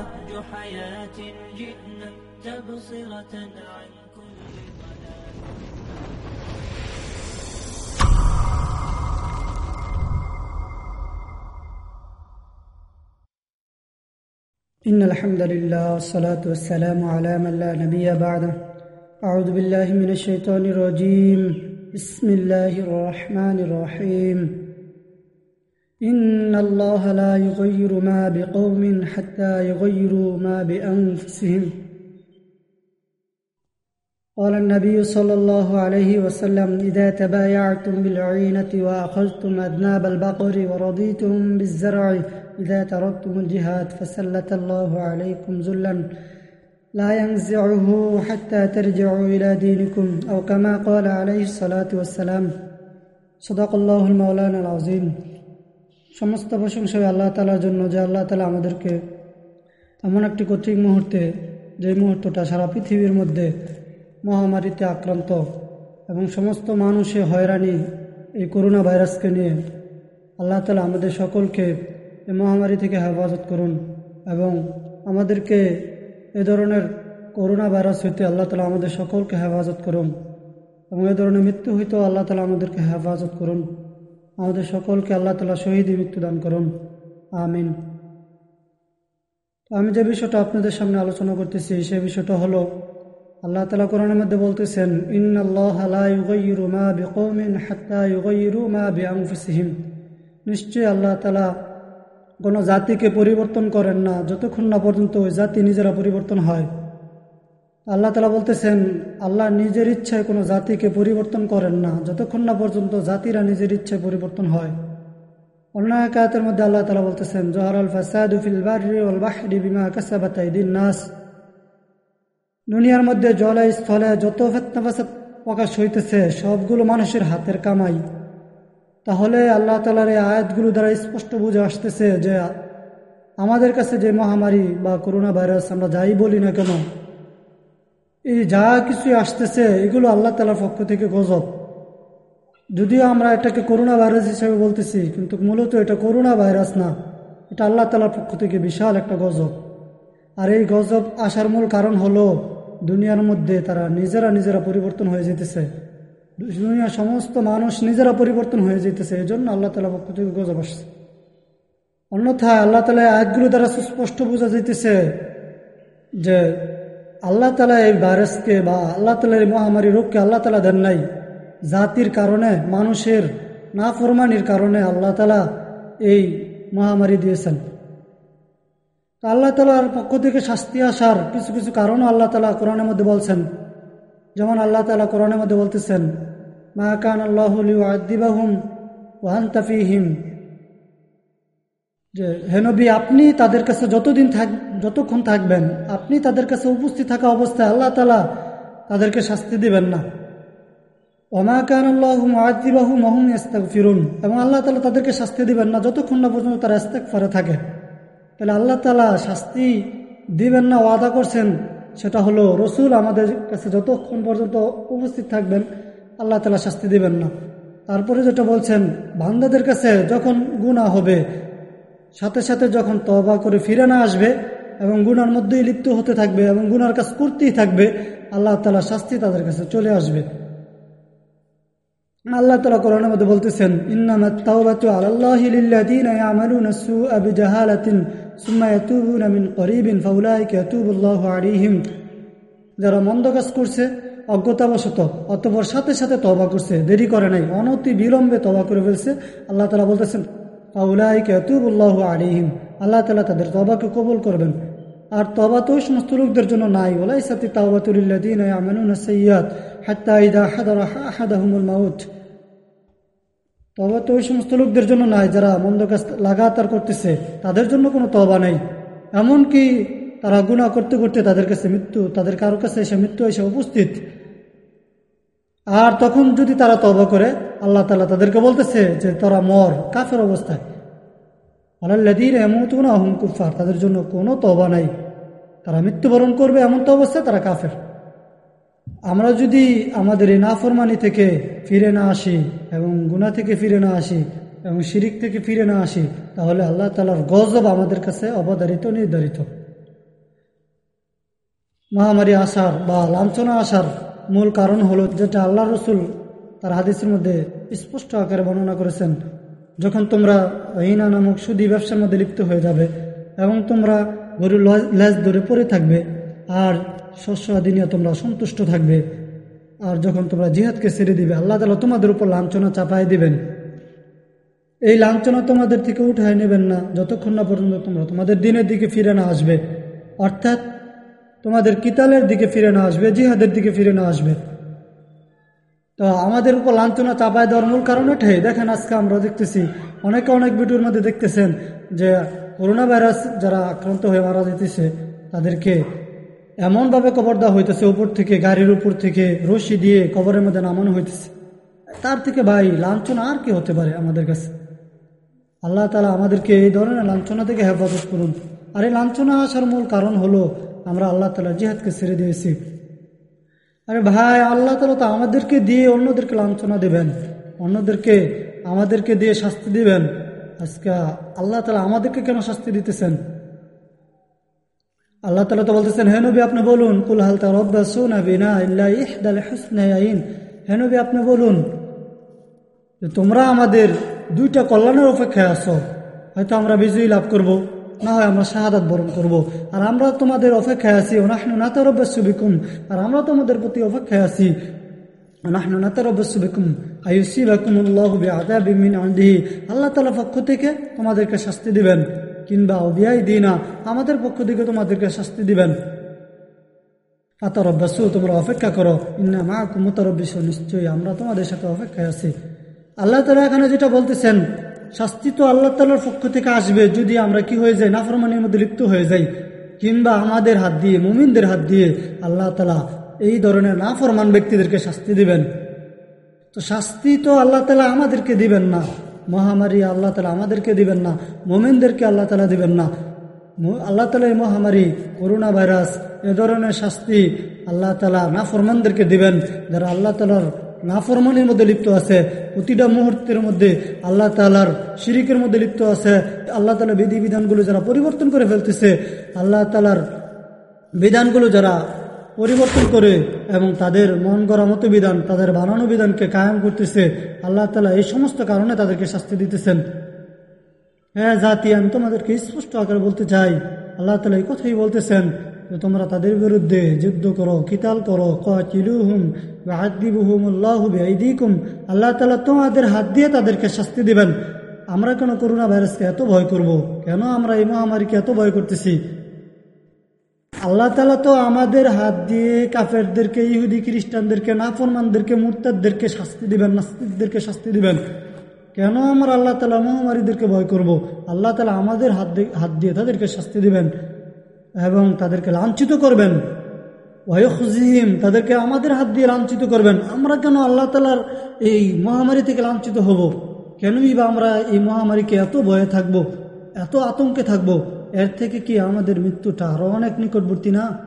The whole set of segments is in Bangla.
نهج حياة جئنا تبصرة عن كل إن الحمد لله والصلاة والسلام على من لا نبي بعده. أعوذ بالله من الشيطان الرجيم. بسم الله الرحمن الرحيم. إن الله لا يغير ما بقوم حتى يغيروا ما بأنفسهم. قال النبي صلى الله عليه وسلم إذا تبايعتم بالعينة وأخذتم أذناب البقر ورضيتم بالزرع إذا تركتم الجهاد فسلت الله عليكم ذلا. لا ينزعه حتى ترجعوا إلى دينكم. أو كما قال عليه الصلاة والسلام صدق الله المولانا العظيم. সমস্ত প্রশংসা আল্লাহ তালার জন্য যে আল্লাহ তালা আমাদেরকে এমন একটি কঠিন মুহূর্তে যে মুহূর্তটা সারা পৃথিবীর মধ্যে মহামারীতে আক্রান্ত এবং সমস্ত মানুষে হয়রানি এই করোনা ভাইরাসকে নিয়ে, আল্লাহ তালা আমাদের সকলকে এই মহামারী থেকে হেফাজত করুন এবং আমাদেরকে এ ধরনের করোনা ভাইরাস হইতে আল্লাহ তালা আমাদের সকলকে হেফাজত করুন এবং এ ধরনের মৃত্যু হইতেও আল্লাহ তালা আমাদেরকে হেফাজত করুন। আমাদের সকলকে আল্লাহ তালা শহীদী মৃত্যুদান করুন। আমিন। আমি যে বিষয়টা আপনাদের সামনে আলোচনা করতেছি, সে বিষয়টা হলো, আল্লাহ তালা কোরআনের মধ্যে বলতেছেন ইন আল্লাহ মা হাত্তা মা নিশ্চয়ই আল্লাহ তালা কোনো জাতিকে পরিবর্তন করেন না, যতক্ষণ না পর্যন্ত ওই জাতি নিজেরা পরিবর্তন হয়। আল্লাহ তালা বলতেছেন, আল্লাহ নিজের ইচ্ছায় কোনো জাতিকে পরিবর্তন করেন না। যতক্ষণ না পর্যন্ত জাতিরা নিজের ইচ্ছায় পরিবর্তন হয়। অন্য মধ্যে আল্লাহ তালা বলতেছেন, জহর আল ফাসাদ নাস। দুনিয়ার মধ্যে জলে, স্থলে যত ফেতনাফাসাদ প্রকাশ হইতেছে, সবগুলো মানুষের হাতের কামাই। তাহলে আল্লাহ তালার এই আয়াতগুলো দ্বারা স্পষ্ট বুঝে আসতেছে যে, আমাদের কাছে যে মহামারী বা করোনা ভাইরাস আমরা যাই বলি না কেন এই যা কিছু আসতেছে, এগুলো আল্লাহ তালার পক্ষ থেকে গজব। যদিও আমরা এটাকে করোনা ভাইরাস হিসেবে বলতেছি, কিন্তু মূলত এটা করোনা ভাইরাস না। এটা আল্লাহ তালার পক্ষ থেকে বিশাল একটা গজব। আর এই গজব আসার মূল কারণ হলো, দুনিয়ার মধ্যে তারা নিজেরা নিজেরা পরিবর্তন হয়ে যেতেছে। দুনিয়ার সমস্ত মানুষ নিজেরা পরিবর্তন হয়ে যেতেছে এই জন্য আল্লাহ তালা পক্ষ থেকে গজব আসছে। অন্যথায় আল্লাহ তালা আয়াতগুলো দ্বারা সুস্পষ্ট বোঝা যেতেছে যে আল্লাহ তালা এই ভাইরাসকে বা আল্লাহ তালা এই মহামারী রোগকে আল্লাহ তালা দেন নাই। জাতির কারণে, মানুষের না ফরমানির কারণে আল্লাহ তালা এই মহামারী দিয়েছেন। আল্লাহ তালার পক্ষ থেকে শাস্তি আসার কিছু কিছু কারণও আল্লাহ তালা কোরআনের মধ্যে বলছেন। যেমন আল্লাহ তালা কোরআনের মধ্যে বলতেছেন, মা কান আল্লাহ আদিবাহুম ওয়ান তাফিহিম যে হেনবি আপনি তাদের কাছে যতদিন থাক যতক্ষণ থাকবেন, আপনি তাদের কাছে উপস্থিত থাকা অবস্থায় আল্লাহ তালা তাদেরকে শাস্তি দিবেন না। ওমা কান আল্লাহ আদিবাহু মহুম ইস্তাক ফিরুন এবং আল্লাহ তালা তাদেরকে শাস্তি দিবেন না যতক্ষণ না পর্যন্ত তারা ইস্তাক ফারে থাকে। তাহলে আল্লাহ তালা শাস্তি দিবেন না, ওয়াদা করছেন, সেটা হলো রসুল আমাদের কাছে যতক্ষণ পর্যন্ত উপস্থিত থাকবেন, আল্লাহ তালা শাস্তি দিবেন না। তারপরে যেটা বলছেন, বান্দাদের কাছে যখন গুণা হবে, সাথে সাথে যখন তবা করে ফিরে না আসবে এবং গুনার মধ্যেই লিপ্ত হতে থাকবে এবং গুনার কাজ করতেই থাকবে, আল্লাহ তালা শাস্তি তাদের কাছে চলে আসবে। আল্লাহ তালা কোরআনের মধ্যে বলতেছেন যারা মন্দ কাজ করছে, অজ্ঞতাবশত, অতপর সাথে সাথে তবা করছে, দেরি করে নাই, অনতি বিলম্বে তবা করে ফেলছে, আল্লাহ তালা বলতেছেন আল্লাহ তালা তাদের তবাকে কবুল করবেন। আর তবা তো সমস্ত লোকদের জন্য নাই। ওলাই সাথে আহাদাহুমুল মাউত। তবা তো ওই সমস্ত লোকদের জন্য নাই, যারা মন্দ কাজ লাগাতার করতেছে, তাদের জন্য কোনো তবা নেই। এমনকি তারা গুণা করতে করতে তাদের কাছে মৃত্যু, তাদের কারও কাছে এসে মৃত্যু এসে উপস্থিত। আর তখন যদি তারা তবা করে, আল্লাহ তালা তাদেরকে বলতেছে যে, তারা মর, কাফের অবস্থায়। আল্লাহদিন এমন না হুম কুফার তাদের জন্য কোনো তবা নাই। তারা মৃত্যুবরণ করবে এমন তো অবস্থায় তারা কাফের। আমরা যদি আমাদের এই নাফরমানি থেকে ফিরে না আসি এবং গুণা থেকে ফিরে না আসি এবং শিরিক থেকে ফিরে না আসি, তাহলে আল্লাহ তালার গজব আমাদের কাছে অবধারিত, নির্ধারিত। মহামারী আসার বা লাঞ্ছনা আসার মূল কারণ হলো যেটা আল্লাহ রসুল তার হাদিসের মধ্যে স্পষ্ট আকারে বর্ণনা করেছেন যখন তোমরা হিনা নামক সুদী ব্যবসার মধ্যে লিপ্ত হয়ে যাবে এবং তোমরা গরুর লেজ ধরে পড়ে থাকবে, আর শস্য আদি নিয়ে তোমরা সন্তুষ্ট থাকবে। আর যখন তোমরা জিহাদকে ছেড়ে দিবে, আল্লাহ তালা তোমাদের উপর লাঞ্ছনা চাপাই দিবেন। এই লাঞ্ছনা তোমাদের থেকে উঠায় নেবেন না, যতক্ষণ না পর্যন্ত তোমরা তোমাদের দিনের দিকে ফিরে না আসবে। অর্থাৎ তোমাদের কিতালের দিকে ফিরে না আসবে, জিহাদের দিকে ফিরে না আসবে। তো আমাদের উপর লাঞ্ছনা চাপায় দেওয়ার মূল কারণ এটাই দেখেন আজকে আমরা দেখতেছি, অনেকে অনেক ভিডিওর মধ্যে দেখতেছেন যে করোনা ভাইরাস যারা আক্রান্ত হয়ে মারা যেতেছে তাদেরকে এমনভাবে কবর দেওয়া হইতেছে, উপর থেকে, গাড়ির উপর থেকে, রশি দিয়ে কবরের মধ্যে নামানো হইতেছে। তার থেকে ভাই, লাঞ্ছনা আর কি হতে পারে আমাদের কাছে? আল্লাহ তালা আমাদেরকে এই ধরনের লাঞ্ছনা থেকে হেফাজত করুন। আর এই লাঞ্ছনা আসার মূল কারণ হলো আমরা আল্লাহ তালা জিহাদকে ছেড়ে দিয়েছি। আরে ভাই, আল্লাহ তালা তো আমাদেরকে দিয়ে অন্যদেরকে লাঞ্ছনা দেবেন। অন্যদেরকে, আমাদেরকে দিয়ে শাস্তি দিবেন। আজকে আল্লাহ তালা আমাদেরকে কেন শাস্তি দিতেছেন? আল্লাহ তালা তো বলতেছেন হেনবি আপনি বলুন, কুল হালতা রব্বা সোনাবিনা আপনি বলুন যে তোমরা আমাদের দুইটা কল্যাণের অপেক্ষায় আসো হয়তো আমরা বিজয়ী লাভ করব। না হয় আমরা শাহাদাত বরণ করব। আর আমরা তোমাদের অপেক্ষায় আছি। ওনাহনু নাতারব্বাসুবিকুম আর আমরা তোমাদের প্রতি অপেক্ষায় আছি। নাহনু নাতারব্বাসুবিকুম আয়ুসিবাকুমুল্লাহু বিআযাবিন মিন ইনদিহি আল্লাহ তাআলা পক্ষ থেকে তোমাদেরকে শাস্তি দিবেন। কিংবা অবিয়াই দিনা, আমাদের পক্ষ থেকে তোমাদেরকে শাস্তি দিবেন। আতারব্বাসু তোমরা অপেক্ষা করো। ইন্না মা কুমতারব্বিস নিশ্চয়ই আমরা তোমাদের সাথে অপেক্ষায় আছি। আল্লাহ তালা এখানে যেটা বলতেছেন শাস্তি তো আল্লাহ তালার পক্ষ থেকে আসবে। যদি আমরা কি হয়ে যাই, নাফরমানির মধ্যে লিপ্ত হয়ে যাই, কিংবা আমাদের হাত দিয়ে, মুমিনদের হাত দিয়ে আল্লাহ তালা এই ধরনের নাফরমান ব্যক্তিদেরকে শাস্তি দিবেন। তো শাস্তি তো আল্লাহ তালা আমাদেরকে দিবেন না। মহামারী আল্লাহ তালা আমাদেরকে দিবেন না। মোমেনদেরকে আল্লাহ তালা দিবেন না। আল্লাহ তালা এই মহামারী, করোনা ভাইরাস, এ ধরনের শাস্তি আল্লাহ তালা নাফরমানদেরকে দিবেন। যারা আল্লাহ তালার নাফরমানির মধ্যে লিপ্ত আছে, প্রতিটা মুহূর্তের মধ্যে আল্লাহ তালার শিরিকের মধ্যে লিপ্ত আছে। আল্লাহ তালা বিধি বিধানগুলো যারা পরিবর্তন করে ফেলতেছে, আল্লাহ তালার বিধানগুলো যারা পরিবর্তন করে এবং তাদের মন গড়া মতো বিধান, তাদের বানানো বিধানকে কায়েম করতেছে, আল্লাহ তালা এই সমস্ত কারণে তাদেরকে শাস্তি দিতেছেন। হ্যাঁ জাতি আমি তোমাদেরকে স্পষ্ট আকারে বলতে চাই, আল্লাহ তালা এই কথাই বলতেছেন তোমরা তাদের বিরুদ্ধে যুদ্ধ করো, কিতাল করো কিলুহুম আল্লাহ তালা তোমাদের হাত দিয়ে তাদেরকে শাস্তি দিবেন আমরা কেন করোনা ভাইরাসকে এত ভয় করব। কেন আমরা এই মহামারীকে এত ভয় করতেছি আল্লাহ তালা তো আমাদের হাত দিয়ে কাফেরদেরকে, ইহুদি খ্রিস্টানদেরকে, নাফরমানদেরকে, মুরতাদদেরকে শাস্তি দিবেন, নাস্তিকদেরকে শাস্তি দিবেন কেন আমরা আল্লাহ তালা মহামারীদেরকে ভয় করব। আল্লাহ তালা আমাদের হাত হাত দিয়ে তাদেরকে শাস্তি দিবেন এবং তাদেরকে লাঞ্ছিত করবেন। ওয়ুজিম তাদেরকে আমাদের হাত দিয়ে লাঞ্ছিত করবেন। আমরা কেন আল্লাহ তালার এই মহামারী থেকে লাঞ্ছিত হব? কেনই বা আমরা এই মহামারীকে এত ভয়ে থাকব, এত আতঙ্কে থাকব? এর থেকে কি আমাদের মৃত্যুটা আরও অনেক নিকটবর্তী না?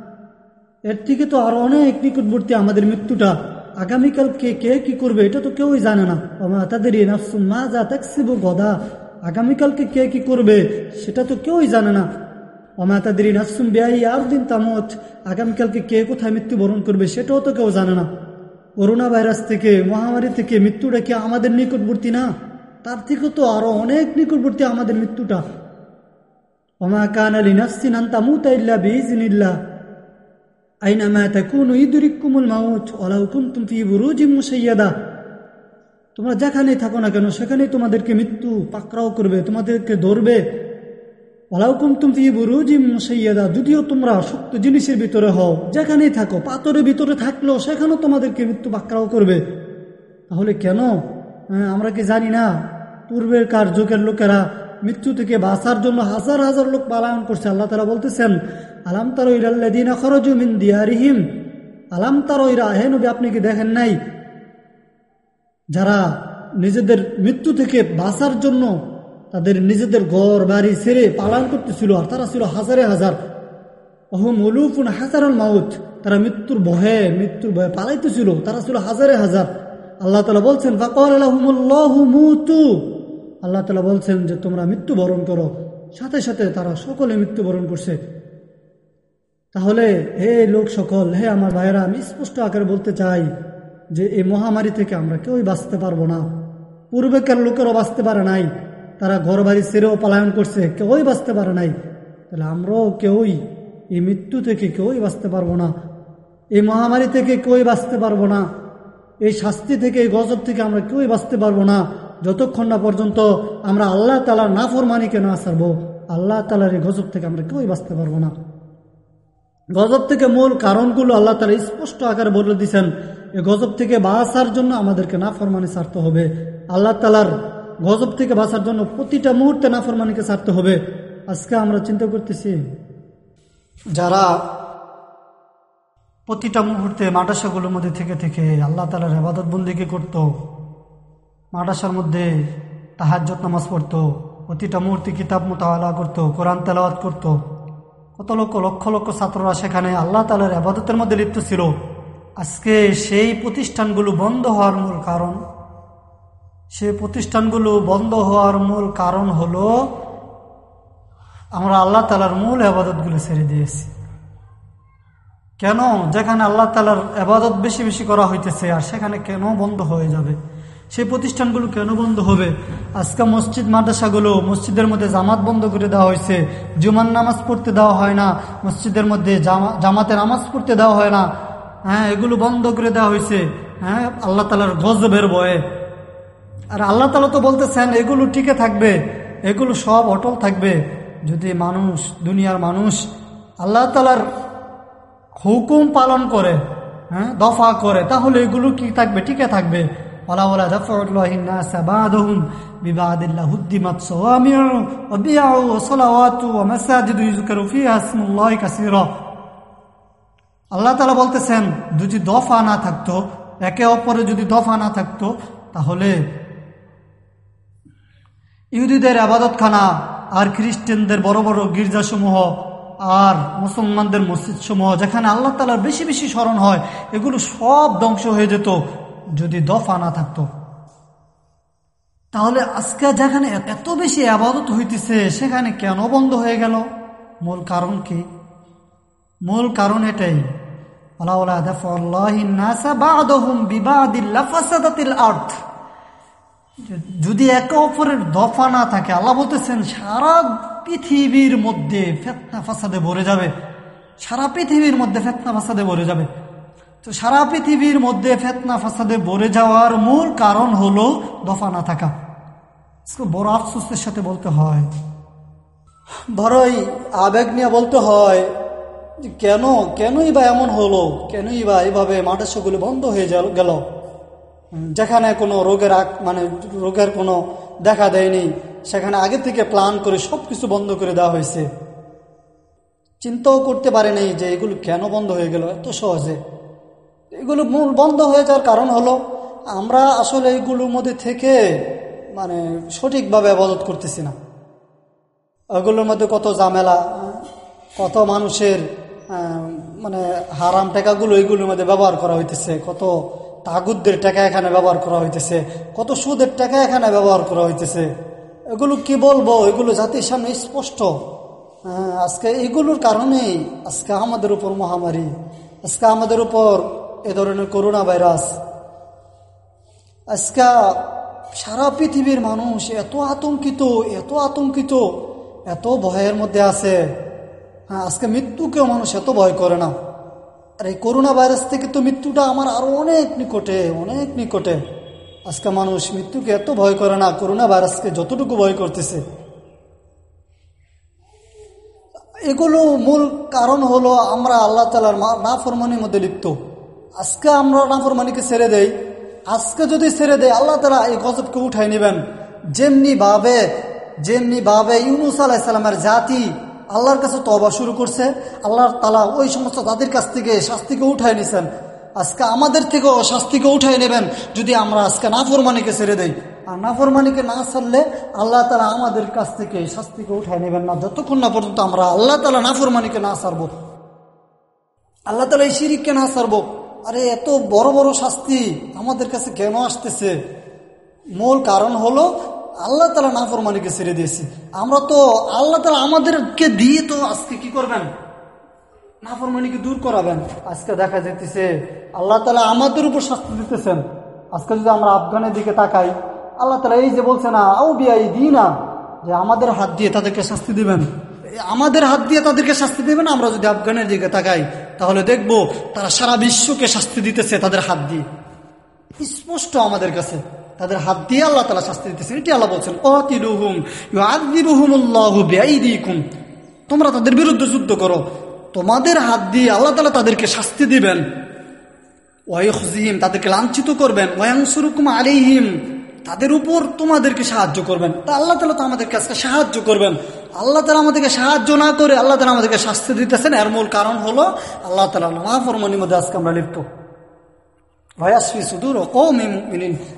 এর থেকে তো আরও অনেক নিকটবর্তী আমাদের মৃত্যুটা। আগামীকাল কে কে কি করবে এটা তো কেউই জানে না। তাদের মা যা তাকসিব গদা। আগামীকালকে কে কি করবে সেটা তো কেউই জানে না। অমাতাদের নাসুম বেআই আর দিন তামত। আগামীকালকে কে কোথায় মৃত্যুবরণ করবে সেটাও তো কেউ জানে না। করোনা ভাইরাস থেকে, মহামারী থেকে মৃত্যুটা কি আমাদের নিকটবর্তী না? তার থেকে তো আরও অনেক নিকটবর্তী আমাদের মৃত্যুটা। অমা কান আলী নাসিন তামুতা ইল্লা বিইজনিল্লা আইনামা তাকুনু ইদরিকুমুল মাউত, ওয়ালাউ কুনতুম ফি বুরুজিম মুসাইয়াদা তোমরা যেখানেই থাকো না কেন, সেখানেই তোমাদেরকে মৃত্যু পাকড়াও করবে, তোমাদেরকে ধরবে। ওলাউকুম তুমি বুরুজিম সৈয়দা যদিও তোমরা শক্ত জিনিসের ভিতরে হও, যেখানেই থাকো, পাথরের ভিতরে থাকলেও সেখানেও তোমাদেরকে মৃত্যু বাক্রাও করবে। তাহলে কেন? আমরা কি জানি না। পূর্বের কার যুগের লোকেরা মৃত্যু থেকে বাঁচার জন্য হাজার হাজার লোক পালায়ন করছে। আল্লাহ তারা বলতেছেন, আলাম তার ইরাল্লাদিনা খরজুমিন দিয়ারিহিম? আলাম তার ইরা হে আপনি কি দেখেন নাই? যারা নিজেদের মৃত্যু থেকে বাঁচার জন্য তাদের নিজেদের গড় বাড়ি ছেড়ে পালন করতেছিল আর তারা ছিল হাজারে হাজার। অহম অলুফুন হাজারুল মাউত। তারা মৃত্যুর ভয়ে মৃত্যুর ভয়ে পালাইতেছিল। তারা ছিল হাজারে হাজার। আল্লাহ তালা বলছেন আল্লাহ তালা বলছেন যে, তোমরা মৃত্যুবরণ করো। সাথে সাথে তারা সকলে মৃত্যুবরণ করছে। তাহলে, হে লোক সকল, হে আমার ভাইয়েরা, আমি স্পষ্ট আকারে বলতে চাই যে এই মহামারী থেকে আমরা কেউই বাঁচতে পারব না। পূর্বেকার লোকেরও বাঁচতে পারে নাই। তারা ঘর বাড়ি ছেড়েও পলায়ন করছে, কেউই বাঁচতে পারে নাই। তাহলে আমরাও কেউই এই মৃত্যু থেকে কেউই বাঁচতে পারব না। এই মহামারী থেকে কেউই বাঁচতে পারব না। এই শাস্তি থেকে, এই গজব থেকে আমরা কেউই বাঁচতে পারব না। যতক্ষণ না পর্যন্ত আমরা আল্লাহ তালার নাফরমানিকে না সারবো আল্লাহ তালার এই গজব থেকে আমরা কেউই বাঁচতে পারব না। গজব থেকে মূল কারণগুলো আল্লাহ তালা স্পষ্ট আকারে বলে দিচ্ছেন এই গজব থেকে বাঁচার জন্য আমাদেরকে নাফরমানি ছাড়তে হবে। আল্লাহ তালার গজব থেকে বাঁচার জন্য প্রতিটা মুহূর্তে নাফরমানিকে ছাড়তে হবে। আজকে আমরা চিন্তা করতেছি, যারা প্রতিটা মুহূর্তে মাদ্রাসাগুলোর মধ্যে থেকে থেকে আল্লাহ তালার হেবাদত বন্দিকে করত, মাদ্রাসার মধ্যে তাহাজ্জত নামাজ পড়তো, প্রতিটা মুহূর্তে কিতাব মোতালা করতো, কোরআন তেলাওয়াত করতো, কত লক্ষ লক্ষ লক্ষ ছাত্ররা সেখানে আল্লাহ তালার আবাদতের মধ্যে লিপ্ত ছিল। আজকে সেই প্রতিষ্ঠানগুলো বন্ধ হওয়ার মূল কারণ সেই প্রতিষ্ঠানগুলো বন্ধ হওয়ার মূল কারণ হলো আমরা আল্লাহ তালার মূল আবাদতগুলো ছেড়ে দিয়েছি। কেন? যেখানে আল্লাহ তালার আবাদত বেশি বেশি করা হইতেছে, আর সেখানে কেন বন্ধ হয়ে যাবে? সেই প্রতিষ্ঠানগুলো কেন বন্ধ হবে? আজকে মসজিদ, মাদ্রাসাগুলো মসজিদের মধ্যে জামাত বন্ধ করে দেওয়া হয়েছে। জুমান নামাজ পড়তে দেওয়া হয় না, মসজিদের মধ্যে জামা জামাতে নামাজ পড়তে দেওয়া হয় না। হ্যাঁ এগুলো বন্ধ করে দেওয়া হয়েছে। হ্যাঁ আল্লাহ তালার গজবের বয়ে আর আল্লাহ তালা তো বলতেছেন, এগুলো টিকে থাকবে, এগুলো সব অটল থাকবে। যদি মানুষ, দুনিয়ার মানুষ আল্লাহ তালার হুকুম পালন করে হ্যাঁ দফা করে, তাহলে এগুলো কি থাকবে, টিকে থাকবে। আল্লাহ বলতেছেন, যদি দফা না থাকতো, একে অপরে যদি দফা না থাকতো, তাহলে ইহুদিদের আবাদতখানা আর খ্রিস্টানদের বড় বড় গির্জাসমূহ আর মুসলমানদের মসজিদ সমূহ যেখানে আল্লাহ তালার বেশি বেশি স্মরণ হয়, এগুলো সব ধ্বংস হয়ে যেত যদি দফা না থাকতো। তাহলে আজকে যেখানে এত বেশি আবাদত হইতেছে, সেখানে কেন বন্ধ হয়ে গেল? মূল কারণ কি? মূল কারণ এটাই। আর্থ যদি একে অপরের দফা না থাকে, আল্লাহ বলতেছেন, সারা পৃথিবীর মধ্যে ফেতনা ফাসাদে ভরে যাবে। সারা পৃথিবীর মধ্যে ফেতনা ফাসাদে ভরে যাবে। তো সারা পৃথিবীর মধ্যে ফেতনা ফাসাদে ভরে যাওয়ার মূল কারণ হলো দফা না থাকা। বড় আফসোসের সাথে বলতে হয় বড়ই আবেগ নিয়ে বলতে হয় কেন, কেনই বা এমন হলো, কেনই বা এইভাবে মাদ্রাসাগুলো বন্ধ হয়ে গেল। যেখানে কোনো রোগের মানে রোগের কোনো দেখা দেয়নি, সেখানে আগে থেকে প্ল্যান করে সব কিছু বন্ধ করে দেওয়া হয়েছে। চিন্তাও করতে পারেনি যে এগুলো কেন বন্ধ হয়ে গেল, এত সহজে। এগুলো মূল বন্ধ হয়ে যাওয়ার কারণ হলো, আমরা আসলে এইগুলোর মধ্যে থেকে মানে সঠিকভাবে আবাদত করতেছি না। ওগুলোর মধ্যে কত ঝামেলা, কত মানুষের মানে হারাম টাকাগুলো এইগুলোর মধ্যে ব্যবহার করা হইতেছে, কত তাগুদদের টাকা এখানে ব্যবহার করা হইতেছে। কত সুদের টাকা এখানে ব্যবহার করা হইতেছে। এগুলো কি বলব? এগুলো জাতির সামনে স্পষ্ট। আজকে এগুলোর কারণেই আজকে আমাদের উপর মহামারী, আজকে আমাদের উপর এ ধরনের করোনা ভাইরাস। আজকে সারা পৃথিবীর মানুষ এত আতঙ্কিত এত আতঙ্কিত, এত ভয়ের মধ্যে আছে। হ্যাঁ আজকে মৃত্যুকেও মানুষ এত ভয় করে না। আর এই করোনা ভাইরাস থেকে তো মৃত্যুটা আমার আরও অনেক নিকটে অনেক নিকটে। আজকে মানুষ মৃত্যুকে এত ভয় করে না করোনা ভাইরাসকে যতটুকু ভয় করতেছে। এগুলো মূল কারণ হলো আমরা আল্লাহ তালার নাফরমানির মধ্যে লিপ্ত। আজকে আমরা নাফরমানিকে ছেড়ে দেই। আজকে যদি ছেড়ে দেয় আল্লাহ তালা এই গজবকে উঠাই নেবেন। যেমনি ভাবে যেমনি ভাবে ইউনুস আলাহিসাল্লামের জাতি আল্লাহর কাছে তবা শুরু করছে। আল্লাহর তালা ওই সমস্ত তাদের কাছ থেকে শাস্তিকে উঠাই নিছেন। আজকে আমাদের থেকেও শাস্তিকে উঠাই নেবেন যদি আমরা আজকে নাফরমানিকে ছেড়ে দেই। আর নাফরমানিকে না ছাড়লে আল্লাহ তালা আমাদের কাছ থেকে শাস্তিকে উঠাই নেবেন না। যতক্ষণ না পর্যন্ত আমরা আল্লাহ তালা নাফরমানিকে না ছাড়ব। আল্লাহ তালা এই শিরিককে না ছাড়ব। আরে এত বড় বড় শাস্তি আমাদের কাছে কেন আসতেছে? মূল কারণ হলো আল্লাহ তালা নাফরমানিকে ছেড়ে দিয়েছি। আমরা তো আল্লাহ তালা আমাদেরকে দিয়ে তো আজকে কি করবেন? নাফরমানিকে দূর করাবেন। আজকে দেখা যেতেছে আল্লাহ তালা আমাদের উপর শাস্তি দিতেছেন। আজকে যদি আমরা আফগানের দিকে তাকাই, আল্লাহ তালা এই যে বলছে না আউ বিয়াই দিই না যে আমাদের হাত দিয়ে তাদেরকে শাস্তি দিবেন। আমাদের হাত দিয়ে তাদেরকে শাস্তি দেবেন, আমরা যদি আফগানের দিকে তাকাই, তাহলে দেখব তারা সারা বিশ্বকে শাস্তি দিতেছে তাদের হাত দিয়ে। স্পষ্ট আমাদের কাছে। তাদের হাত দিয়ে আল্লাহ তালা শাস্তি দিতেছেন। এটি আল্লাহ বলছেন, অতিলুহুম আদিবুহুমুল্লাহু বিআইদিকুম। তোমরা তাদের বিরুদ্ধে যুদ্ধ করো। তোমাদের হাত দিয়ে আল্লাহ তালা তাদেরকে শাস্তি দিবেন। ওয়াইহিম তাদেরকে লাঞ্ছিত করবেন। ওয়াংসুরুকুম আলিহিম তাদের উপর তোমাদেরকে সাহায্য করবেন। তা আল্লাহ তালা তো আমাদেরকে আজকে সাহায্য করবেন। আল্লাহ তালা আমাদেরকে সাহায্য না করে আল্লাহ তালা আমাদেরকে শাস্তি দিতেছেন। এর মূল কারণ হলো আল্লাহ তালা মহাফরমনির মধ্যে আজকে আমরা লিপ্ত।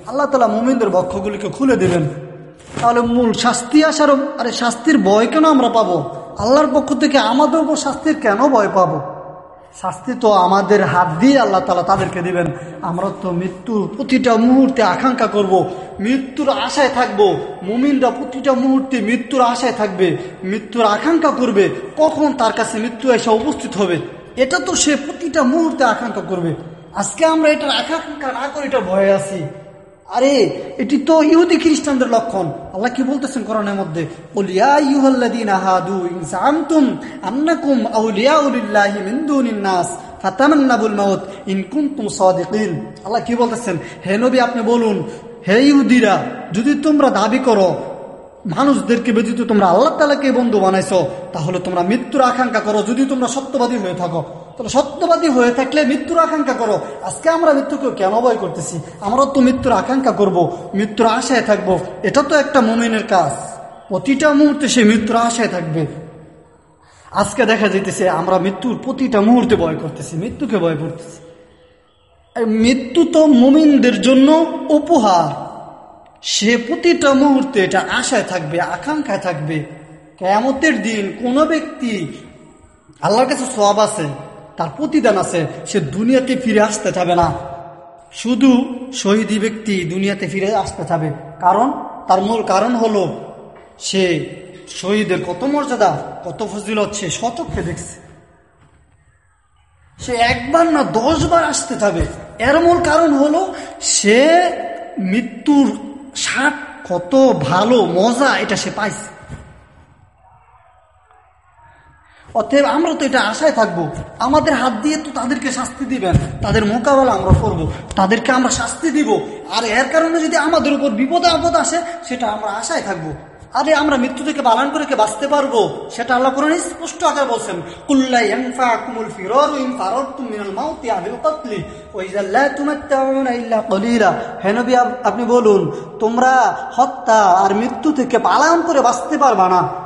আল্লাহ তালা মুমিনদের বক্ষগুলিকে খুলে দিবেন। তাহলে মূল শাস্তি আসার আরে শাস্তির ভয় কেন আমরা পাবো? আল্লাহর পক্ষ থেকে আমাদের উপর শাস্তির কেন ভয় পাবো? শাস্তি তো আমাদের হাত দিয়ে আল্লাহ তালা তাদেরকে দিবেন। আমরা তো মৃত্যুর প্রতিটা মুহূর্তে আকাঙ্ক্ষা করব। মৃত্যুর আশায় থাকব। মুমিনরা প্রতিটা মুহূর্তে মৃত্যুর আশায় থাকবে। মৃত্যুর আকাঙ্ক্ষা করবে। কখন তার কাছে মৃত্যু এসে উপস্থিত হবে? এটা তো সে প্রতিটা মুহূর্তে আকাঙ্ক্ষা করবে। আজকে আমরা এটার আকাঙ্ক্ষা না করে এটা ভয়ে আছি। আরে, এটি তো ইহুদি খ্রিস্টানদের লক্ষণ। আল্লাহ কি বলতেছেন করোনার মধ্যে? ওলিয়া ইউহাল্লাদিন আহাদু ইনসামতুম আন্নাকুম মিন ইন কুনতুম সাদিকিন। আল্লাহ কি বলতেছেন? হে নবী, আপনি বলুন, হে ইহুদিরা, যদি তোমরা দাবি করো, মানুষদেরকে ব্যতীত তোমরা আল্লাহ তালাকে বন্ধু বানাইছো, তাহলে তোমরা মৃত্যুর আকাঙ্ক্ষা করো। যদি তোমরা সত্যবাদী হয়ে থাকো তাহলে সত্যবাদী হয়ে থাকলে মৃত্যুর আকাঙ্ক্ষা করো। আজকে আমরা মৃত্যুকে কেন ভয় করতেছি? আমরা তো মৃত্যুর আকাঙ্ক্ষা করব, মৃত্যুর আশায় থাকব। এটা তো একটা মোমেনের কাজ। প্রতিটা মুহূর্তে সে মৃত্যুর আশায় থাকবে। আজকে দেখা যেতেছে আমরা মৃত্যুর প্রতিটা মুহূর্তে ভয় করতেছি, মৃত্যুকে ভয় করতেছি। মৃত্যু তো মুমিনদের জন্য উপহার। সে প্রতিটা মুহূর্তে এটা আশায় থাকবে, আকাঙ্ক্ষায় থাকবে। কেমতের দিন কোনো ব্যক্তি আল্লাহর কাছে সব আছে। তার প্রতিদান আছে, সে দুনিয়াতে ফিরে আসতে চাবে না। শুধু শহীদী ব্যক্তি দুনিয়াতে ফিরে আসতে চাবে। কারণ, তার মূল কারণ হলো, সে শহীদের কত মর্যাদা, কত ফজিলত সে শতককে দেখছে। সে একবার না দশবার আসতে যাবে এর মূল কারণ হলো, সে মৃত্যুর স্বাদ কত ভালো, মজা এটা সে পাইছে। অতএব আমরা তো এটা আশায় থাকব। আমাদের হাত দিয়ে তো তাদেরকে শাস্তি দিবেন। তাদের মোকাবেলা আমরা করব। তাদেরকে আমরা শাস্তি দিব। আর এর কারণে যদি আমাদের উপর বিপদ আপদ আসে, সেটা আমরা আশায় থাকব। আরে আমরা মৃত্যু থেকে পালন করে কে বাঁচতে পারব? সেটা আল্লাহ কোরআন স্পষ্ট আকার বলছেন কুল্লা ইয়ানফাকুমুল ফিরারু ইন লা আপনি বলুন, তোমরা হত্যা আর মৃত্যু থেকে পালন করে বাঁচতে পারবা না।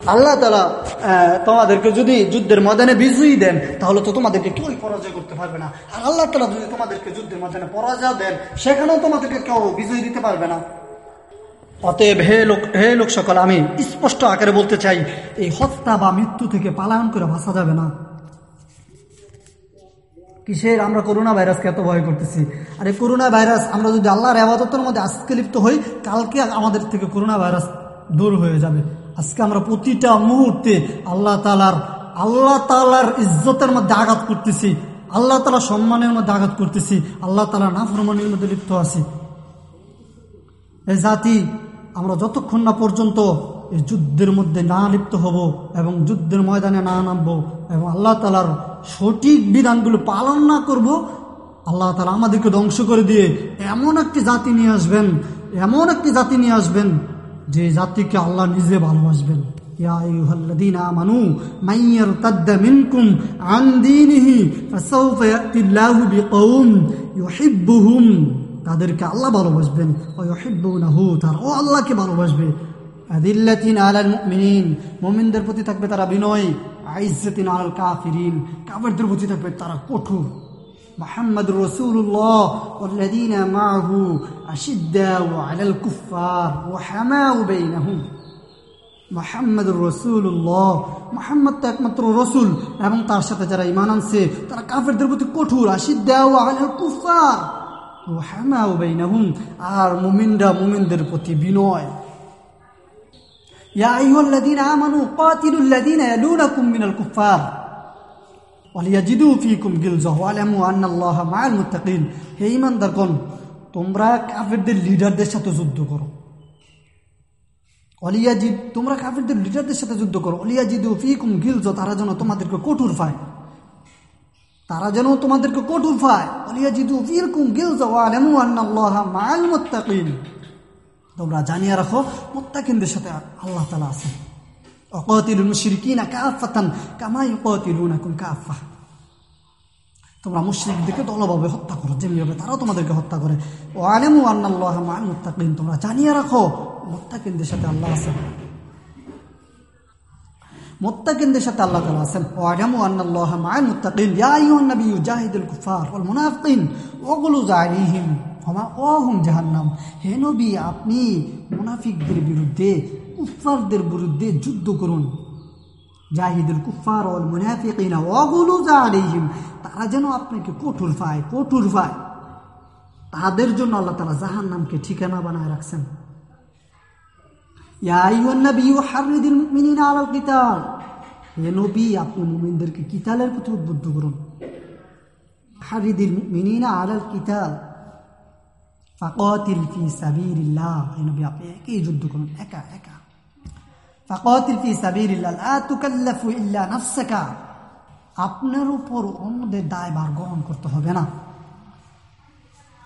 আল্লাহ তালা তোমাদেরকে যদি যুদ্ধের ময়দানে বিজয়ী দেন, তাহলে তো তোমাদেরকে কেউই পরাজয় করতে পারবে না। আর আল্লাহ তালা যদি তোমাদেরকে যুদ্ধের ময়দানে পরাজয় দেন, সেখানেও তোমাদেরকে কেউ বিজয়ী দিতে পারবে না। অতএব হে লোক হে লোক সকল, আমি স্পষ্ট আকারে বলতে চাই, এই হত্যা বা মৃত্যু থেকে পালায়ন করে ভাসা যাবে না। কিসের? আমরা করোনা ভাইরাসকে এত ভয় করতেছি। আর এই করোনা ভাইরাস, আমরা যদি আল্লাহর আবাদতের মধ্যে আজকে লিপ্ত হই, কালকে আমাদের থেকে করোনা ভাইরাস দূর হয়ে যাবে। আজকে আমরা প্রতিটা মুহূর্তে আল্লাহ তালার আল্লাহ তালার ইজ্জতের মধ্যে আঘাত করতেছি, আল্লাহ তালা সম্মানের মধ্যে আঘাত করতেছি, আল্লাহ তালা নাফরমানের মধ্যে লিপ্ত আছি। এই জাতি আমরা যতক্ষণ না পর্যন্ত এই যুদ্ধের মধ্যে না লিপ্ত হব এবং যুদ্ধের ময়দানে না নামবো এবং আল্লাহ তালার সঠিক বিধানগুলো পালন না করব, আল্লাহ তালা আমাদেরকে ধ্বংস করে দিয়ে এমন একটি জাতি নিয়ে আসবেন, এমন একটি জাতি নিয়ে আসবেন যে জাতিকে আল্লাহ নিজে ভালোবাসবেন। তাদেরকে আল্লাহ ভালোবাসবেন। তারা ও আল্লাহকে ভালোবাসবে। আদিল্লাতিন আলাল মুমিনিন, মুমিনদের প্রতি থাকবে তারা বিনয়। আইজ্জাতিন আলাল কাফিরিন, কাফেরদের প্রতি থাকবে তারা কঠোর। محمد رسول الله والذين معه أشداء على الكفار وحماء بينهم মোহাম্মদুর রসুল্লাহ মোহাম্মদ তো একমাত্র রসুল এবং তার সাথে যারা ইমান আনছে তারা কাফেরদের প্রতি কঠোর আশিদ দেওয়া কুফার ও হ্যামাউ বাইনাহুম আর মুমিনরা মুমিনদের প্রতি বিনয় يا أيها الذين آمنوا قاتلوا الذين يلونكم অলিয়াজিদু আন্না হে তোমরা লিডারদের সাথে যুদ্ধ তোমরা লিডারদের সাথে যুদ্ধ করো। ফিকুম গিলজ তারা যেন তোমাদেরকে কঠোর পায়। তারা যেন তোমাদেরকে কঠোর পায়। ফিরকুম গিলজ তোমরা জানিয়ে রাখো, মোত্তাকিনদের সাথে আল্লাহ তালা আছে অকাতিলুল মুশরিকিনা কাফাতান কামা ইউকাতিলুনাকুম কাফা তোমরা মুশ্রিকদেরকে দলভাবে হত্যা করো যেমনিভাবে তারাও তোমাদেরকে হত্যা করে ও আলেমু আন্নাল্লাহ মুত্তাকিন তোমরা জানিয়ে রাখো মোত্তাকিনদের সাথে আল্লাহ আছেন মোত্তাকিনদের সাথে আল্লাহ তালা আছেন ও আলেমু আন্নাল্লাহ মাল মুত্তাকিন ইয়া নবী জাহিদুল কুফার ওয়াল মুনাফিকিন ওগুলুজ আলাইহিম ওমা ওহুম জাহান্নাম হে নবী আপনি মুনাফিকদের বিরুদ্ধে কুফারদের বিরুদ্ধে যুদ্ধ করুন। জাহিদুল কুফার ওয়াল মুনাফিকিনা ওয়াগুলুজ আলাইহিম, তারা যেন আপনাকে কঠোর পায় কঠোর পায়। তাদের জন্য আল্লাহ তালা জাহান নামকে ঠিকানা বানায় রাখছেন। আপনি মুমিনদেরকে কিতালের প্রতি উদ্বুদ্ধ করুন। হারিদিল মিনিনা আলাল কিতাল। ফাকাতিল ফি সাবিলিল্লাহ। হে নবী, আপনি একই যুদ্ধ করুন, একা একা। ফাকাতিল ফি সাবিলিল্লাহ, লা তুকাল্লাফু ইল্লা নাফসাকা। আপনার উপর অন্যদের দায়ভার গ্রহণ করতে হবে না।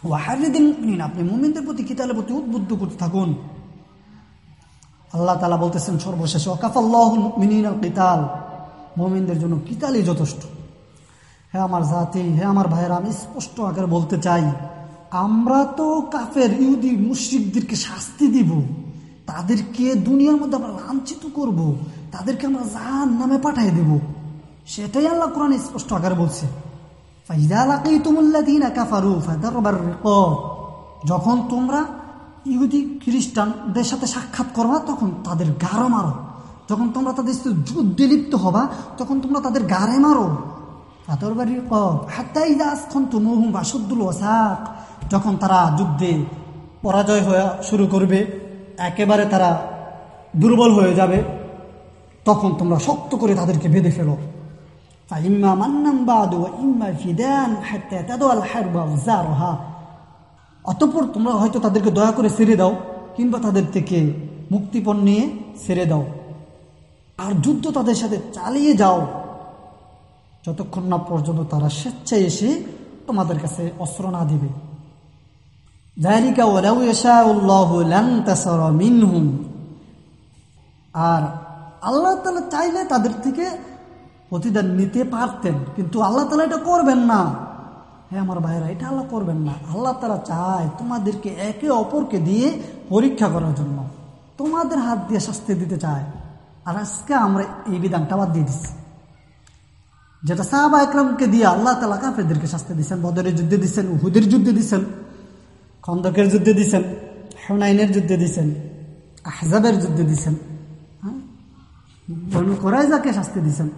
ওয়াহারিদিন মুমিন আপনি মুমিনদের প্রতি কিতালের প্রতি উদ্বুদ্ধ করতে থাকুন। আল্লাহ তালা বলতেছেন সর্বশেষ ওকাফাল্লাহুল মিনিন আল কিতাল, মুমিনদের জন্য কিতালই যথেষ্ট। হে আমার জাতি, হে আমার ভাইয়েরা, আমি স্পষ্ট আকারে বলতে চাই, আমরা তো কাফের, ইহুদি, মুশ্রিকদেরকে শাস্তি দিব। তাদেরকে দুনিয়ার মধ্যে আমরা লাঞ্ছিত করব। তাদেরকে আমরা জাহান নামে পাঠিয়ে দেব। সেটাই আল্লাহ কোরআন স্পষ্ট আকারে বলছে। যখন তোমরা ইহুদি খ্রিস্টানদের সাথে সাক্ষাৎ করবা, তখন তাদের গাড়ো মারো। যখন তোমরা তাদের যুদ্ধে লিপ্ত হবা, তখন তোমরা তাদের গাড়ে মারো। যখন তারা যুদ্ধে পরাজয় হয়ে শুরু করবে একেবারে তারা দুর্বল হয়ে যাবে, তখন তোমরা শক্ত করে তাদেরকে বেঁধে ফেলো। ইম্মা মান্নাম বাদু ইম্মা ফিদান অতপর তোমরা হয়তো তাদেরকে দয়া করে ছেড়ে দাও, কিংবা তাদের থেকে মুক্তিপণ নিয়ে ছেড়ে দাও। আর যুদ্ধ তাদের সাথে চালিয়ে যাও। যতক্ষণ না পর্যন্ত তারা স্বেচ্ছায় এসে তোমাদের কাছে অস্ত্র না দেবে। আর আল্লাহ তালা চাইলে তাদের থেকে প্রতিদান নিতে পারতেন, কিন্তু আল্লাহ তালা এটা করবেন না। হ্যাঁ আমার ভাইরা এটা আল্লাহ করবেন না। আল্লাহ তালা চায় তোমাদেরকে একে অপরকে দিয়ে পরীক্ষা করার জন্য। তোমাদের হাত দিয়ে শাস্তি দিতে চায়। আর আজকে আমরা এই বিধানটা বাদ দিয়ে দিচ্ছি। যেটা সাহাবা একরামকে দিয়ে আল্লাহ তালা কাফেরদেরকে শাস্তি দিচ্ছেন বদরের যুদ্ধে দিচ্ছেন উহুদের যুদ্ধে দিচ্ছেন খন্দকের যুদ্ধে দিচ্ছেন হেনাইনের যুদ্ধে দিচ্ছেন আহজাবের যুদ্ধে দিচ্ছেন হ্যাঁ? করাই যাকে শাস্তি দিচ্ছেন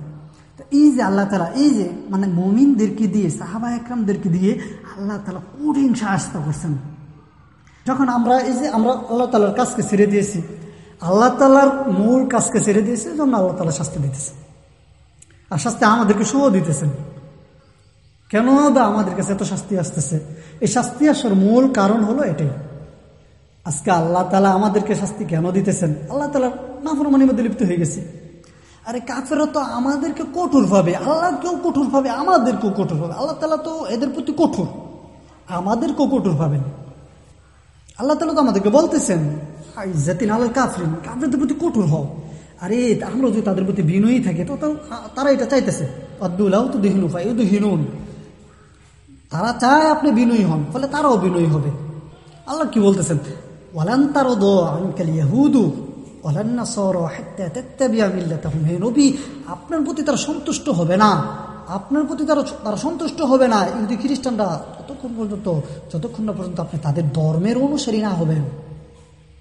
এই যে আল্লাহ তালা এই যে মানে মমিনদেরকে দিয়ে, সাহাবা একরামদেরকে দিয়ে আল্লাহ তালা কঠিন সাহায্য করছেন। যখন আমরা এই যে আমরা আল্লাহ তালার কাজকে ছেড়ে দিয়েছি, আল্লাহ তালার মূল কাজকে ছেড়ে দিয়েছে জন্য আল্লাহ তালা শাস্তি দিতেছে আর শাস্তি আমাদেরকে শুভ দিতেছেন। কেন বা আমাদের কাছে এত শাস্তি আসতেছে? এই শাস্তি আসার মূল কারণ হলো এটাই। আজকে আল্লাহ তালা আমাদেরকে শাস্তি কেন দিতেছেন? আল্লাহ তালা নাফরমানির মধ্যে লিপ্ত হয়ে গেছে। আরে কাফেরা তো আমাদেরকে কঠোর ভাবে, আল্লাহকেও কঠোর ভাবে, আমাদেরকেও কঠোর ভাবে। আল্লাহ তালা তো এদের প্রতি কঠোর। আমাদেরকেও কঠোর ভাবেন আল্লাহ তালা তো আমাদেরকে বলতেছেন জাতিন আল্লাহ কাফরিন কাফেরদের প্রতি কঠোর হও। আরে আমরা যদি তাদের প্রতি বিনয়ী থাকে, তো তারা এটা চাইতেছে। আব্দুল্লাহ তো দিহিনু ফাই হিনুন তারা চায় আপনি বিনয়ী হন, ফলে তারাও বিনয়ী হবে। আল্লাহ কি বলতেছেন? ওয়ালান তারো দো আনকাল ইয়াহুদু আপনার প্রতি তারা সন্তুষ্ট হবে না। আপনার প্রতি তারা তারা সন্তুষ্ট হবে না। ইহুদি খ্রিস্টানরা ততক্ষণ পর্যন্ত, যতক্ষণ না পর্যন্ত আপনি তাদের ধর্মের অনুসারী না হবেন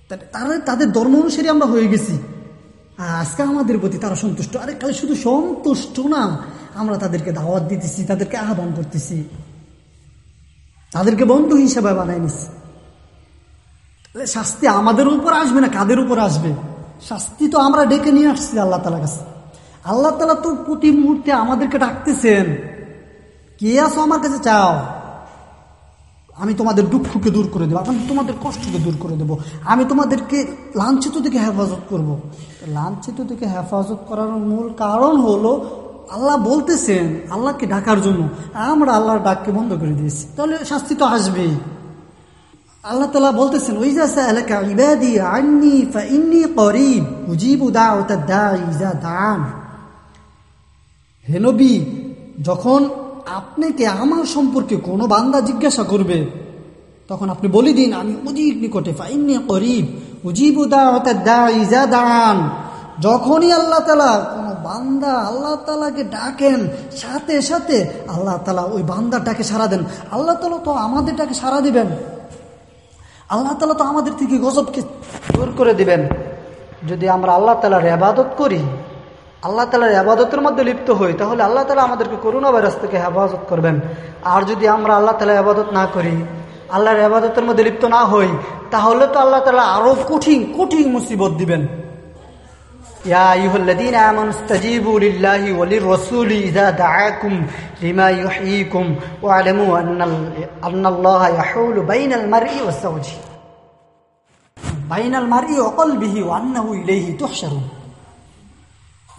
তারা, তাদের ধর্ম অনুসারী আমরা হয়ে গেছি। আজকে আমাদের প্রতি তারা সন্তুষ্ট। আরে কালে শুধু সন্তুষ্ট না, আমরা তাদেরকে দাওয়াত দিতেছি, তাদেরকে আহ্বান করতেছি। তাদেরকে বন্ধু হিসেবে বানাই নিচ্ছি শাস্তি আমাদের উপর আসবে না কাদের উপর আসবে? শাস্তি তো আমরা ডেকে নিয়ে আসছি আল্লাহ তালা কাছে। আল্লাহ তালা তো প্রতি মুহূর্তে আমাদেরকে ডাকতেছেন। কে আসো আমার কাছে চাও? আমি তোমাদের দুঃখকে দূর করে দেবো, আমি তোমাদের কষ্টকে দূর করে দেবো। আমি তোমাদেরকে লাঞ্ছিত থেকে হেফাজত করব। লাঞ্ছিত থেকে হেফাজত করার মূল কারণ হলো আল্লাহ বলতেছেন আল্লাহকে ডাকার জন্য, আমরা আল্লাহর ডাককে বন্ধ করে দিয়েছি। তাহলে শাস্তি তো আসবেই। আল্লাহ তালা বলতেছেন ওই যাসা এলাকা ইবাদি আন্নি ফাইন্নি করিব, উজিবু দাওয়াতা দাঈ ইজা দান হে নবী, যখন আপনাকে আমার সম্পর্কে কোনো বান্দা জিজ্ঞাসা করবে, তখন আপনি বলে দিন, আমি অধিক নিকটে ফাইন্নি করিব, উজিবু দাওয়াতা দাঈ ইজা দান যখনই আল্লাহ তালা বান্দা আল্লাহ তালাকে ডাকেন, সাথে সাথে আল্লাহ তালা ওই বান্দাটাকে সারা দেন। আল্লাহ তালা তো আমাদেরটাকে সারা দিবেন। আল্লাহ তালা তো আমাদের থেকে গজবকে দূর করে দিবেন। যদি আমরা আল্লাহ তালার আবাদত করি, আল্লাহ তালার আবাদতের মধ্যে লিপ্ত হই, তাহলে আল্লাহ তালা আমাদেরকে করোনা ভাইরাস থেকে হেফাজত করবেন। আর যদি আমরা আল্লাহ তালা আবাদত না করি, আল্লাহর আবাদতের মধ্যে লিপ্ত না হই, তাহলে তো আল্লাহ তালা আরও কঠিন কঠিন মুসিবত দিবেন। يا أيها الذين آمنوا استجيبوا لله وللرسول إذا دعاكم لما يحييكم واعلموا أن أن الله يحول بين المرء والزوج بين المرء وقلبه وأنه إليه تحشرون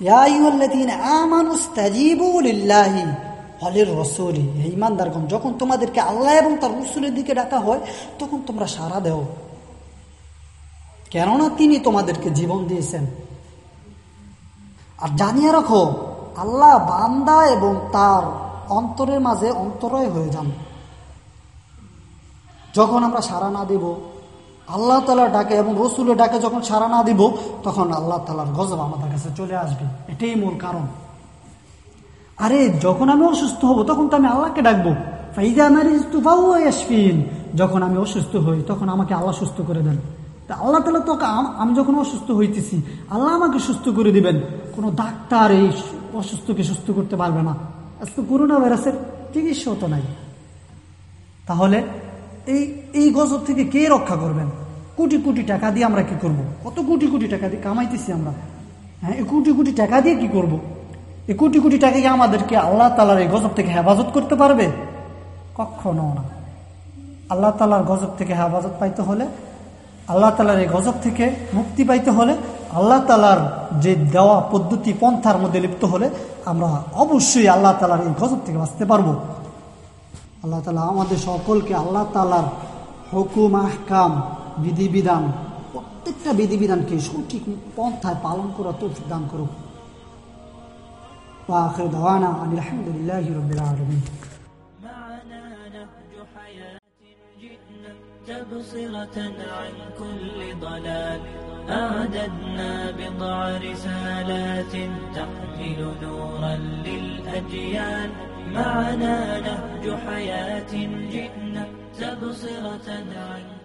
يا أيها الذين آمنوا استجيبوا لله হলের রসুলি ইমানদারগণ যখন তোমাদেরকে আল্লাহ এবং তার রসুলের দিকে ডাকা হয় তখন তোমরা সারা দেও কেননা তিনি তোমাদেরকে জীবন দিয়েছেন আর জানিয়ে রাখো, আল্লাহ বান্দা এবং তার অন্তরের মাঝে অন্তরয় হয়ে যান। যখন আমরা সারা না দিব, আল্লাহ তালার ডাকে এবং রসুলের ডাকে যখন সারা না দিব, তখন আল্লাহ তালার গজব আমাদের কাছে চলে আসবে। এটাই মূল কারণ। আরে, যখন আমি অসুস্থ হব, তখন তো আমি আল্লাহকে ডাকবো। ফাইজা আমার যখন আমি অসুস্থ হই, তখন আমাকে আল্লাহ সুস্থ করে দেন। তা আল্লাহ তালা তো আমি যখন অসুস্থ হইতেছি, আল্লাহ আমাকে সুস্থ করে দিবেন। কোনো ডাক্তার এই অসুস্থকে সুস্থ করতে পারবে না। আজকে করোনা ভাইরাসের চিকিৎসা তো নাই। তাহলে এই এই গজব থেকে কে রক্ষা করবেন? কোটি কোটি টাকা দিয়ে আমরা কি করব। কত কোটি কোটি টাকা দিয়ে কামাইতেছি আমরা? হ্যাঁ এই কোটি কোটি টাকা দিয়ে কি করব। এই কোটি কোটি টাকা কি আমাদেরকে আল্লাহ তালার এই গজব থেকে হেফাজত করতে পারবে? কখনো না। আল্লাহ তালার গজব থেকে হেফাজত পাইতে হলে আল্লাহ তালার এই গজব থেকে মুক্তি পাইতে হলে আল্লাহ তালার যে দেওয়া পদ্ধতি পন্থার মধ্যে লিপ্ত হলে আমরা অবশ্যই আল্লাহ তালার এই গজব থেকে বাঁচতে পারবো আল্লাহ তালা আমাদের সকলকে আল্লাহ তালার হুকুম আহকাম বিধিবিধান প্রত্যেকটা বিধিবিধানকে সঠিক পন্থায় পালন করা তৌফিক দান করুক وآخر دعوانا أن الحمد لله رب العالمين تبصرة عن كل ضلال أعددنا بضع رسالات تحمل نورا للأجيال. معنا نهج حياة جئنا تبصرة عن